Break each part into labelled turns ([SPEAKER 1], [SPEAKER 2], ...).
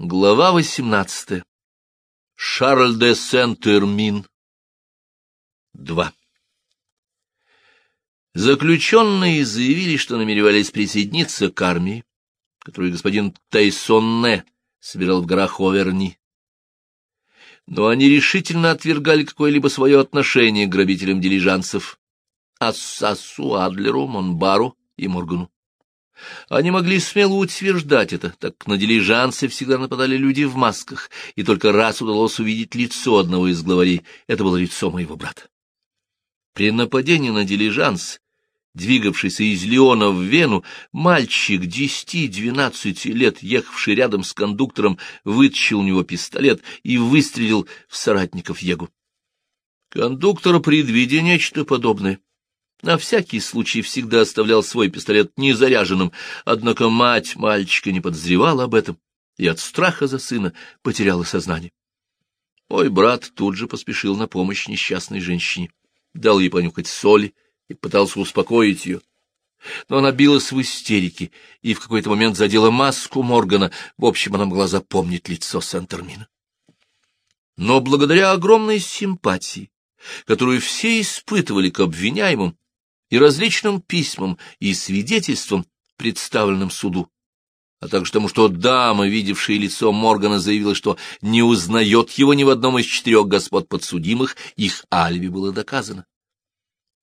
[SPEAKER 1] Глава восемнадцатая. Шарль де Сент-Эрмин. Два. Заключенные заявили, что намеревались присоединиться к армии, которую господин Тайсонне собирал в горах Оверни. Но они решительно отвергали какое-либо свое отношение к грабителям дилижансов, Ассасу, Адлеру, Монбару и Моргану. Они могли смело утверждать это, так как на дилижансы всегда нападали люди в масках, и только раз удалось увидеть лицо одного из главарей. Это было лицо моего брата. При нападении на дилижанс, двигавшийся из Леона в Вену, мальчик десяти-двенадцати лет, ехавший рядом с кондуктором, вытащил у него пистолет и выстрелил в соратников Егу. Кондуктор, предвидя нечто подобное, на всякий случай всегда оставлял свой пистолет незаряженным, однако мать мальчика не подозревала об этом и от страха за сына потеряла сознание. Мой брат тут же поспешил на помощь несчастной женщине, дал ей понюхать соли и пытался успокоить ее. Но она билась в истерике и в какой-то момент задела маску Моргана, в общем, она могла запомнить лицо Сент-Эрмина. Но благодаря огромной симпатии, которую все испытывали к обвиняемым, и различным письмам и свидетельствам, представленным суду, а также тому, что дама, видевшая лицо Моргана, заявила, что не узнает его ни в одном из четырех господ подсудимых, их алиби было доказано.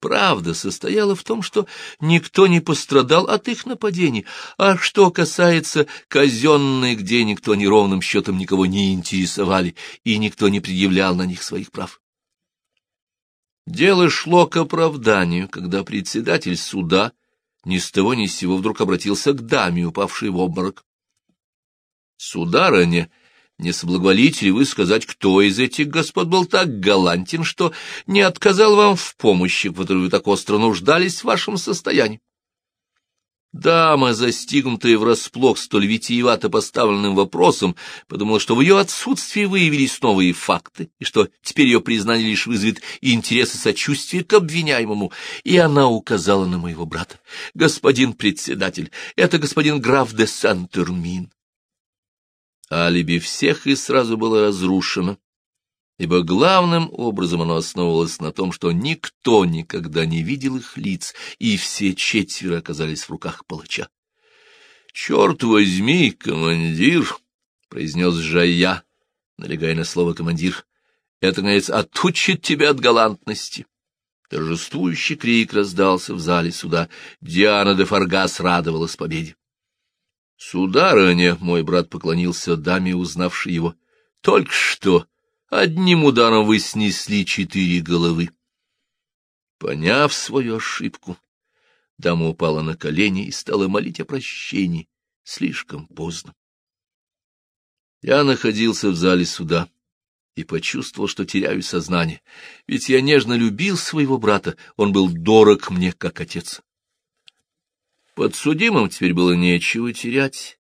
[SPEAKER 1] Правда состояла в том, что никто не пострадал от их нападений, а что касается казенных, где никто неровным счетом никого не интересовали, и никто не предъявлял на них своих прав. Дело шло к оправданию, когда председатель суда ни с того ни с сего вдруг обратился к даме, упавшей в обморок. — Сударыня, не соблаговолите ли вы сказать, кто из этих господ был так галантен, что не отказал вам в помощи, в которой вы так остро нуждались в вашем состоянии? Дама, застигнутая врасплох столь витиевато поставленным вопросом, подумала, что в ее отсутствии выявились новые факты, и что теперь ее признание лишь вызовет интерес и сочувствие к обвиняемому, и она указала на моего брата. «Господин председатель, это господин граф де Сент-Термин». Алиби всех и сразу было разрушено ибо главным образом оно основывалось на том, что никто никогда не видел их лиц, и все четверо оказались в руках палача. — Черт возьми, командир! — произнес Жая, налегая на слово «командир». — Это, наконец, отучит тебя от галантности. Торжествующий крик раздался в зале суда. Диана де Фаргас радовалась победе. — Сударыня, — мой брат поклонился даме, узнавшей его, — только что Одним ударом вы снесли четыре головы. Поняв свою ошибку, дама упала на колени и стала молить о прощении. Слишком поздно. Я находился в зале суда и почувствовал, что теряю сознание, ведь я нежно любил своего брата, он был дорог мне, как отец. Подсудимым теперь было нечего терять,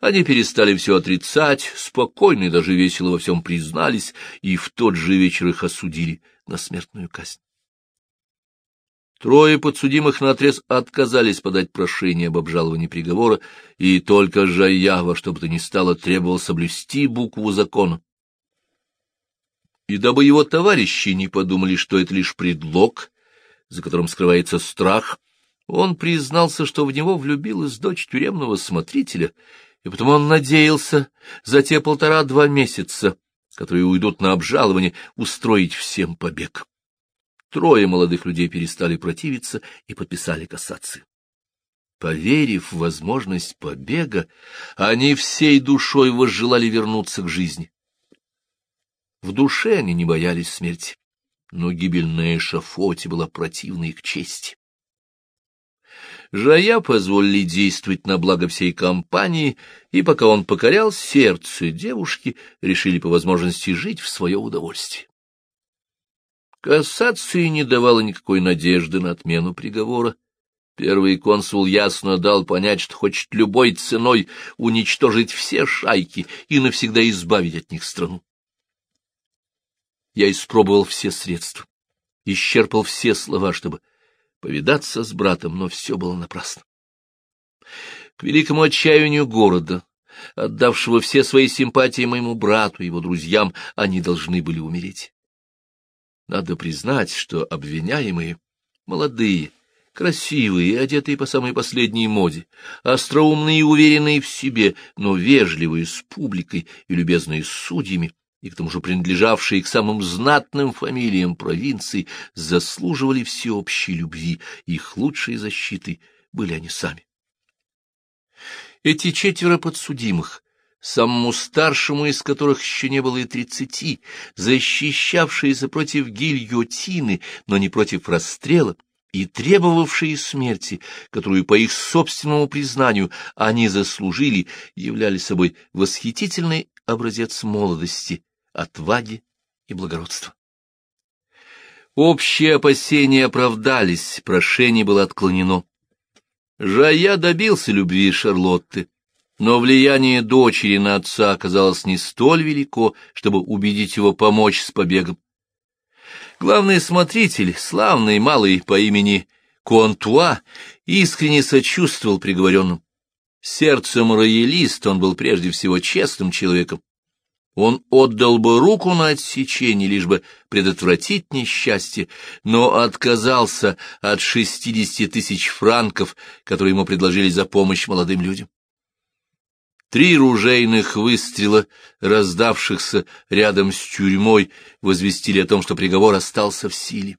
[SPEAKER 1] они перестали все отрицать, спокойно и даже весело во всем признались, и в тот же вечер их осудили на смертную казнь. Трое подсудимых наотрез отказались подать прошение об обжаловании приговора, и только Жая во что бы то ни стало требовал соблюсти букву закона. И дабы его товарищи не подумали, что это лишь предлог, за которым скрывается страх, он признался, что в него влюбилась дочь тюремного смотрителя, и потому он надеялся за те полтора-два месяца, которые уйдут на обжалование, устроить всем побег. Трое молодых людей перестали противиться и подписали кассацию. Поверив в возможность побега, они всей душой возжелали вернуться к жизни. В душе они не боялись смерти, но гибель на была противна их чести. Жая позволили действовать на благо всей компании, и пока он покорял сердце девушки, решили по возможности жить в свое удовольствие. Кассация не давала никакой надежды на отмену приговора. Первый консул ясно дал понять, что хочет любой ценой уничтожить все шайки и навсегда избавить от них страну. Я испробовал все средства, исчерпал все слова, чтобы повидаться с братом, но все было напрасно. К великому отчаянию города, отдавшего все свои симпатии моему брату и его друзьям, они должны были умереть. Надо признать, что обвиняемые, молодые, красивые, одетые по самой последней моде, остроумные и уверенные в себе, но вежливые с публикой и любезные с судьями, и к тому же принадлежавшие к самым знатным фамилиям провинции, заслуживали всеобщей любви, их лучшей защитой были они сами. Эти четверо подсудимых, самому старшему из которых еще не было и тридцати, защищавшиеся против гильотины, но не против расстрела, и требовавшие смерти, которую, по их собственному признанию, они заслужили, являли собой восхитительный образец молодости, отваги и благородства. Общие опасения оправдались, прошение было отклонено. Жая добился любви Шарлотты, но влияние дочери на отца оказалось не столь велико, чтобы убедить его помочь с побегом. Главный смотритель, славный малый по имени Контуа, искренне сочувствовал приговоренным. Сердцем роялист он был прежде всего честным человеком. Он отдал бы руку на отсечение, лишь бы предотвратить несчастье, но отказался от шестидесяти тысяч франков, которые ему предложили за помощь молодым людям. Три ружейных выстрела, раздавшихся рядом с тюрьмой, возвестили о том, что приговор остался в силе.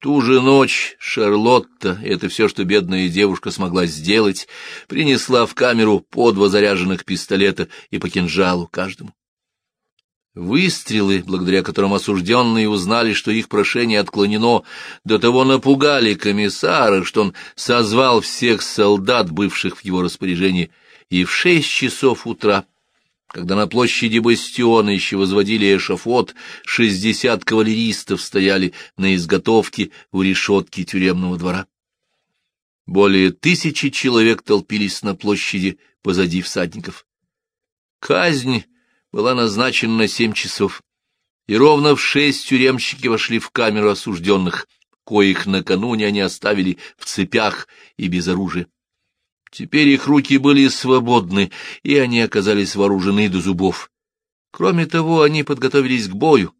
[SPEAKER 1] Ту же ночь Шарлотта, это все, что бедная девушка смогла сделать, принесла в камеру по два заряженных пистолета и по кинжалу каждому. Выстрелы, благодаря которым осужденные узнали, что их прошение отклонено, до того напугали комиссара, что он созвал всех солдат, бывших в его распоряжении, и в шесть часов утра, когда на площади Бастиона еще возводили эшафот, шестьдесят кавалеристов стояли на изготовке у решетки тюремного двора. Более тысячи человек толпились на площади позади всадников. Казнь была назначена на семь часов, и ровно в шесть тюремщики вошли в камеру осужденных, коих накануне они оставили в цепях и без оружия. Теперь их руки были свободны, и они оказались вооружены до зубов. Кроме того, они подготовились к бою.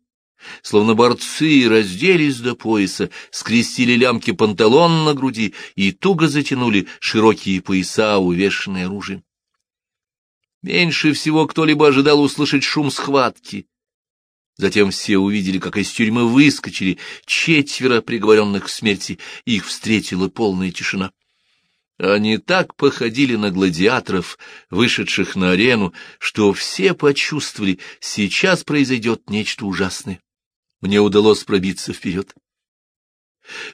[SPEAKER 1] Словно борцы разделись до пояса, скрестили лямки панталон на груди и туго затянули широкие пояса, увешанные оружием. Меньше всего кто-либо ожидал услышать шум схватки. Затем все увидели, как из тюрьмы выскочили четверо приговоренных к смерти, их встретила полная тишина. Они так походили на гладиаторов, вышедших на арену, что все почувствовали, сейчас произойдет нечто ужасное. Мне удалось пробиться вперед.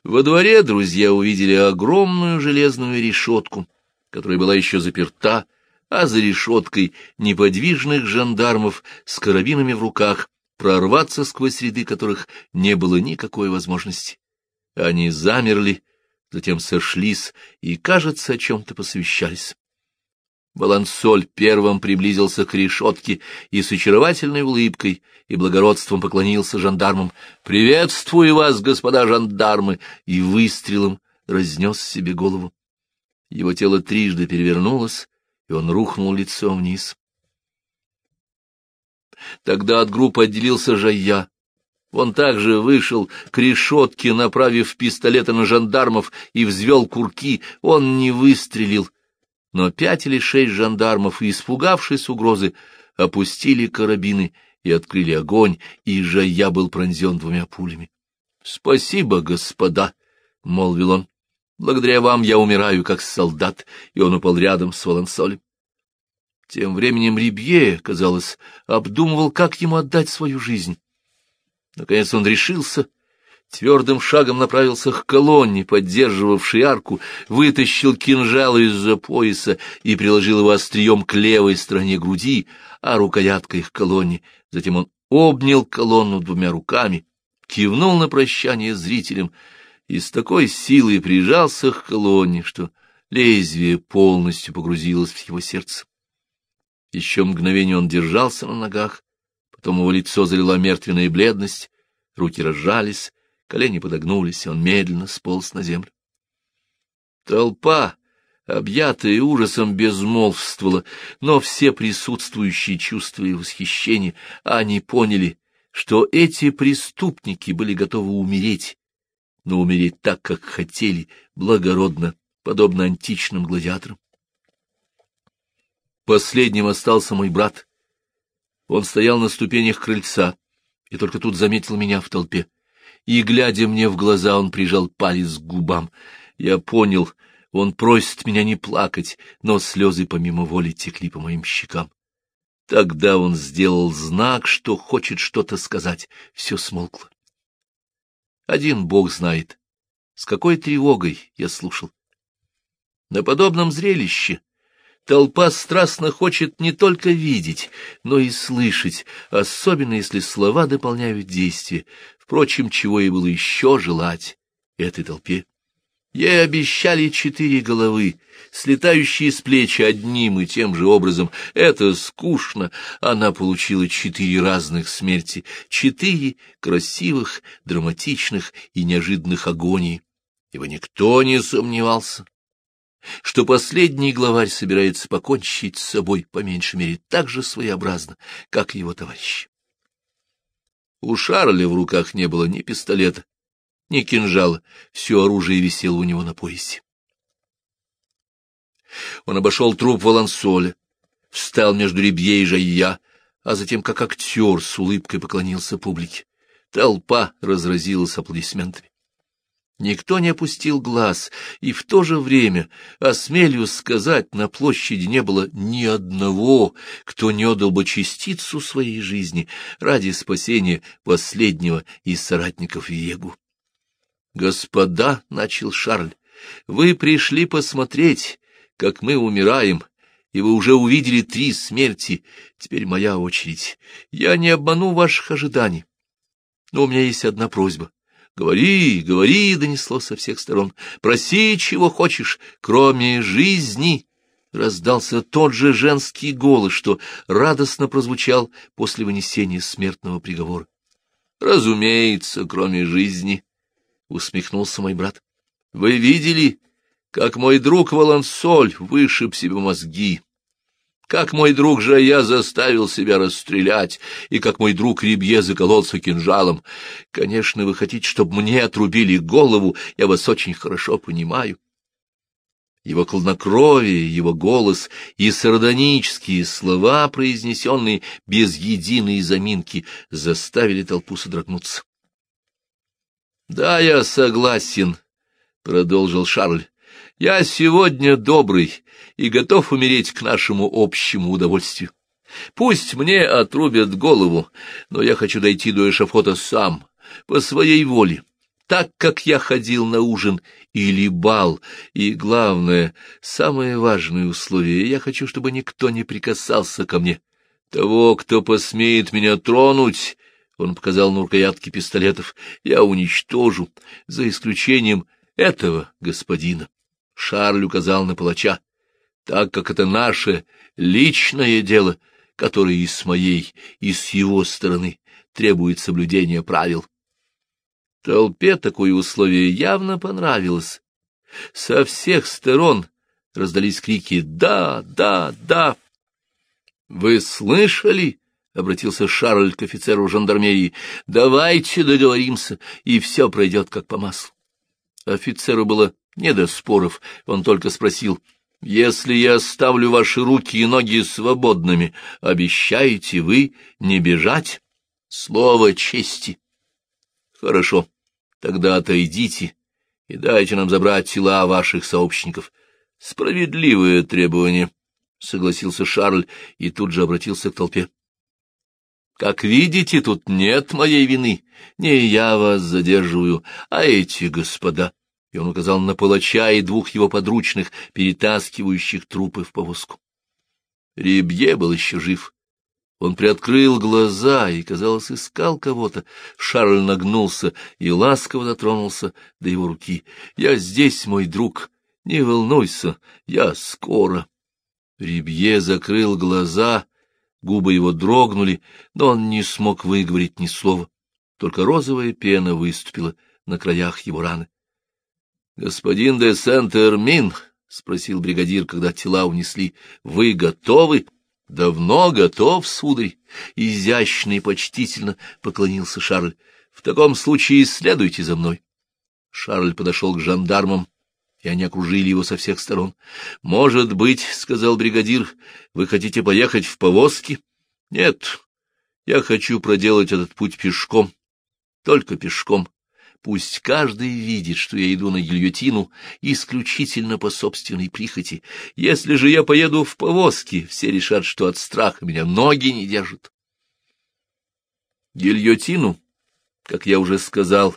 [SPEAKER 1] Во дворе друзья увидели огромную железную решетку, которая была еще заперта, а за решеткой неподвижных жандармов с карабинами в руках, прорваться сквозь ряды которых не было никакой возможности. Они замерли, затем сошлись и, кажется, о чем-то посвящались. Балансоль первым приблизился к решетке и с очаровательной улыбкой и благородством поклонился жандармам. «Приветствую вас, господа жандармы!» и выстрелом разнес себе голову. Его тело трижды перевернулось, и он рухнул лицом вниз. Тогда от группы отделился Жая, он также вышел к решетке, направив пистолеты на жандармов и взвел курки. Он не выстрелил, но пять или шесть жандармов, испугавшись угрозы, опустили карабины и открыли огонь, и Жая был пронзен двумя пулями. — Спасибо, господа, — молвил он. — Благодаря вам я умираю, как солдат, и он упал рядом с Волансолем. Тем временем Рибье, казалось, обдумывал, как ему отдать свою жизнь. Наконец он решился, твердым шагом направился к колонне, поддерживавшей арку, вытащил кинжал из-за пояса и приложил его острием к левой стороне груди, а рукояткой к колонне. Затем он обнял колонну двумя руками, кивнул на прощание зрителям и с такой силой прижался к колонне, что лезвие полностью погрузилось в его сердце. Еще мгновение он держался на ногах, Потом его лицо залила мертвенная бледность, руки разжались, колени подогнулись, и он медленно сполз на землю. Толпа, объятая ужасом, безмолвствовала, но все присутствующие чувствовали восхищение, они поняли, что эти преступники были готовы умереть, но умереть так, как хотели, благородно, подобно античным гладиаторам. Последним остался мой брат. Он стоял на ступенях крыльца и только тут заметил меня в толпе. И, глядя мне в глаза, он прижал палец к губам. Я понял, он просит меня не плакать, но слезы помимо воли текли по моим щекам. Тогда он сделал знак, что хочет что-то сказать. Все смолкло. Один Бог знает, с какой тревогой я слушал. На подобном зрелище толпа страстно хочет не только видеть, но и слышать, особенно если слова дополняют действие, впрочем, чего и было еще желать этой толпе. Ей обещали четыре головы, слетающие с плечи одним и тем же образом. Это скучно. Она получила четыре разных смерти, четыре красивых, драматичных и неожиданных агоний. Ибо никто не сомневался, что последний главарь собирается покончить с собой, по меньшей мере, так же своеобразно, как его товарищ. У Шарля в руках не было ни пистолета, ни кинжала, все оружие висело у него на поясе. Он обошел труп Волансоля, встал между Ребье и Жайя, а затем, как актер, с улыбкой поклонился публике. Толпа разразилась аплодисментами. Никто не опустил глаз, и в то же время, осмелюсь сказать, на площади не было ни одного, кто не отдал бы частицу своей жизни ради спасения последнего из соратников Егу. «Господа», — начал Шарль, — «вы пришли посмотреть, как мы умираем, и вы уже увидели три смерти. Теперь моя очередь. Я не обману ваших ожиданий. Но у меня есть одна просьба. Говори, говори, — донесло со всех сторон. Проси, чего хочешь, кроме жизни». Раздался тот же женский голос, что радостно прозвучал после вынесения смертного приговора. «Разумеется, кроме жизни», — усмехнулся мой брат. — Вы видели, как мой друг Волансоль вышиб себе мозги, как мой друг же я заставил себя расстрелять, и как мой друг Рибье закололся кинжалом. Конечно, вы хотите, чтобы мне отрубили голову, я вас очень хорошо понимаю. Его колнокровие, его голос и сардонические слова, произнесенные без единой заминки, заставили толпу содрогнуться. — Да, я согласен, — продолжил Шарль. — Я сегодня добрый и готов умереть к нашему общему удовольствию. Пусть мне отрубят голову, но я хочу дойти до эшафота сам, по своей воле, так как я ходил на ужин или бал, и, главное, самое важное условие, я хочу, чтобы никто не прикасался ко мне. Того, кто посмеет меня тронуть, он показал на рукоятки пистолетов. Я уничтожу, за исключением этого господина. Шарль указал на палача. Так как это наше личное дело, которое и с моей, и с его стороны требует соблюдения правил. Толпе такое условие явно понравилось. Со всех сторон раздались крики «Да! Да! Да!» «Вы слышали?» — обратился Шарль к офицеру жандармерии, — давайте договоримся, и все пройдет как по маслу. Офицеру было не до споров, он только спросил, — если я оставлю ваши руки и ноги свободными, обещаете вы не бежать? Слово чести. Хорошо, тогда отойдите и дайте нам забрать тела ваших сообщников. Справедливое требование, — согласился Шарль и тут же обратился к толпе. Как видите, тут нет моей вины. Не я вас задерживаю, а эти господа. И он указал на палача и двух его подручных, перетаскивающих трупы в повозку. Рибье был еще жив. Он приоткрыл глаза и, казалось, искал кого-то. Шарль нагнулся и ласково дотронулся до его руки. — Я здесь, мой друг. Не волнуйся, я скоро. Рибье закрыл глаза Губы его дрогнули, но он не смог выговорить ни слова. Только розовая пена выступила на краях его раны. — Господин де Сент-Эрмин, — спросил бригадир, когда тела унесли. — Вы готовы? — Давно готов, сударь. Изящно и почтительно поклонился Шарль. — В таком случае следуйте за мной. Шарль подошел к жандармам, и они окружили его со всех сторон. — Может быть, — сказал бригадир, — вы хотите поехать в повозке? — Нет, я хочу проделать этот путь пешком, только пешком. Пусть каждый видит, что я иду на гильотину исключительно по собственной прихоти. Если же я поеду в повозке, все решат, что от страха меня ноги не держат. Гильотину, как я уже сказал,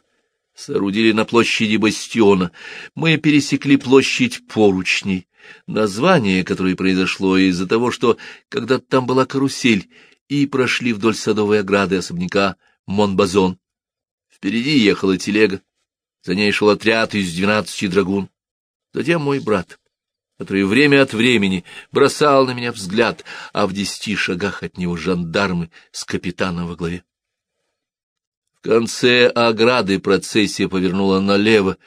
[SPEAKER 1] соорудили на площади Бастиона. Мы пересекли площадь поручней, название которое произошло из-за того, что когда-то там была карусель, и прошли вдоль садовой ограды особняка Монбазон. Впереди ехала телега, за ней шел отряд из двенадцати драгун. Затем мой брат, который время от времени бросал на меня взгляд, а в десяти шагах от него жандармы с капитаном во главе. В конце ограды процессия повернула налево,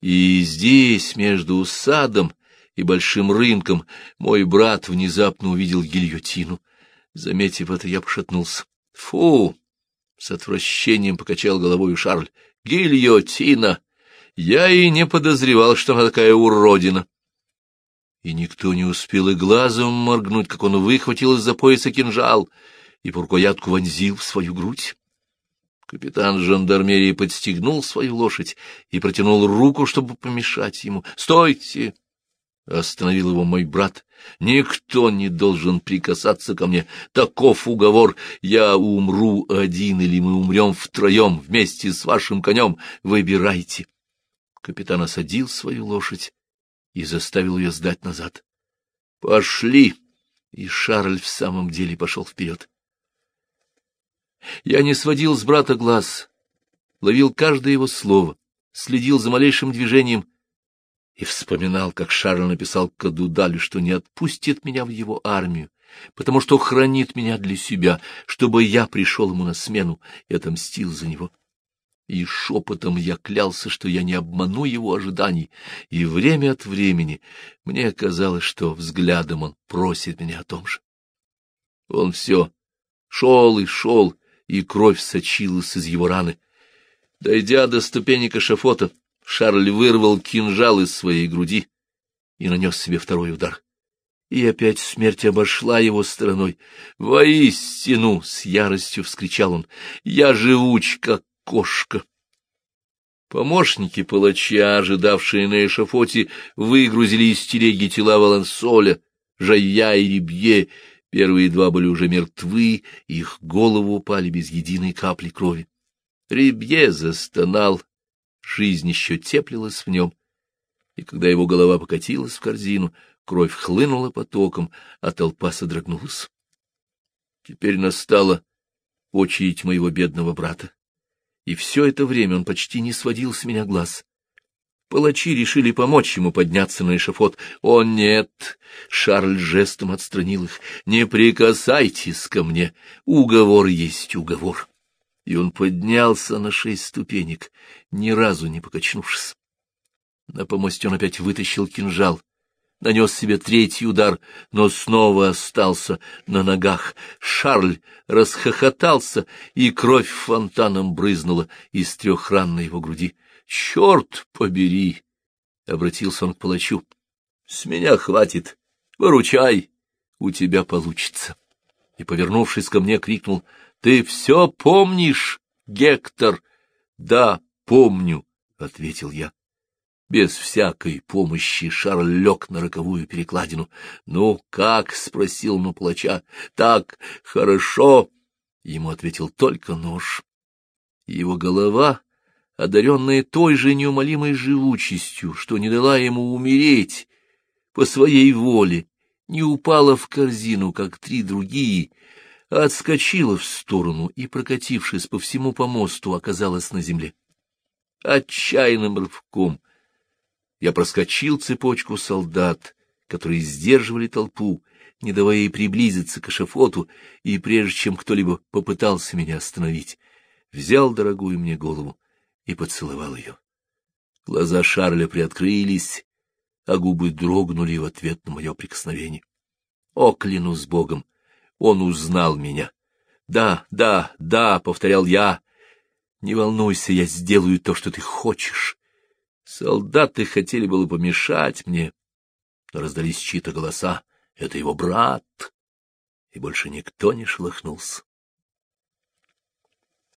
[SPEAKER 1] и здесь, между садом и большим рынком, мой брат внезапно увидел гильотину — Заметив это, я пошатнулся. Фу! С отвращением покачал головой Шарль. Гильотина! Я и не подозревал, что она такая уродина. И никто не успел и глазом моргнуть, как он выхватил из-за пояса кинжал и по рукоятку вонзил в свою грудь. Капитан жандармерии подстегнул свою лошадь и протянул руку, чтобы помешать ему. «Стойте!» — остановил его мой брат. — Никто не должен прикасаться ко мне. Таков уговор. Я умру один, или мы умрем втроем вместе с вашим конем. Выбирайте. Капитан осадил свою лошадь и заставил ее сдать назад. — Пошли! И Шарль в самом деле пошел вперед. Я не сводил с брата глаз, ловил каждое его слово, следил за малейшим движением и вспоминал, как Шарль написал Кадудалю, что не отпустит меня в его армию, потому что хранит меня для себя, чтобы я пришел ему на смену и отомстил за него. И шепотом я клялся, что я не обману его ожиданий, и время от времени мне казалось, что взглядом он просит меня о том же. Он все шел и шел, и кровь сочилась из его раны. Дойдя до ступенек эшафота, Шарль вырвал кинжал из своей груди и нанес себе второй удар. И опять смерть обошла его стороной. «Воистину!» — с яростью вскричал он. «Я живуч, как кошка!» Помощники палача, ожидавшие на эшафоте, выгрузили из телеги тела Валансоля, Жая и Рибье. Первые два были уже мертвы, их головы упали без единой капли крови. Рибье застонал, Жизнь еще теплилась в нем, и когда его голова покатилась в корзину, кровь хлынула потоком, а толпа содрогнулась. Теперь настала очередь моего бедного брата, и все это время он почти не сводил с меня глаз. Палачи решили помочь ему подняться на эшафот. О, нет! Шарль жестом отстранил их. Не прикасайтесь ко мне. Уговор есть уговор и он поднялся на шесть ступенек, ни разу не покачнувшись. На помосте он опять вытащил кинжал, нанес себе третий удар, но снова остался на ногах. Шарль расхохотался, и кровь фонтаном брызнула из трех ран на его груди. — Черт побери! — обратился он к палачу. — С меня хватит. Выручай, у тебя получится. И, повернувшись ко мне, крикнул — ты все помнишь, Гектор? Да, помню, ответил я. Без всякой помощи Шарль лег на роковую перекладину. Ну, как? спросил на плача. Так, хорошо. Ему ответил только нож. Его голова, одаренная той же неумолимой живучестью, что не дала ему умереть по своей воле, не упала в корзину, как три другие, отскочила в сторону и, прокатившись по всему помосту, оказалась на земле. Отчаянным рывком я проскочил цепочку солдат, которые сдерживали толпу, не давая ей приблизиться к эшафоту, и прежде чем кто-либо попытался меня остановить, взял дорогую мне голову и поцеловал ее. Глаза Шарля приоткрылись, а губы дрогнули в ответ на мое прикосновение. О, клянусь Богом, он узнал меня. Да, да, да, — повторял я. Не волнуйся, я сделаю то, что ты хочешь. Солдаты хотели было помешать мне, но раздались чьи-то голоса. Это его брат. И больше никто не шелохнулся.